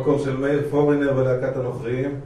המקום של מאיר פורינר ולהקת הנוכרים.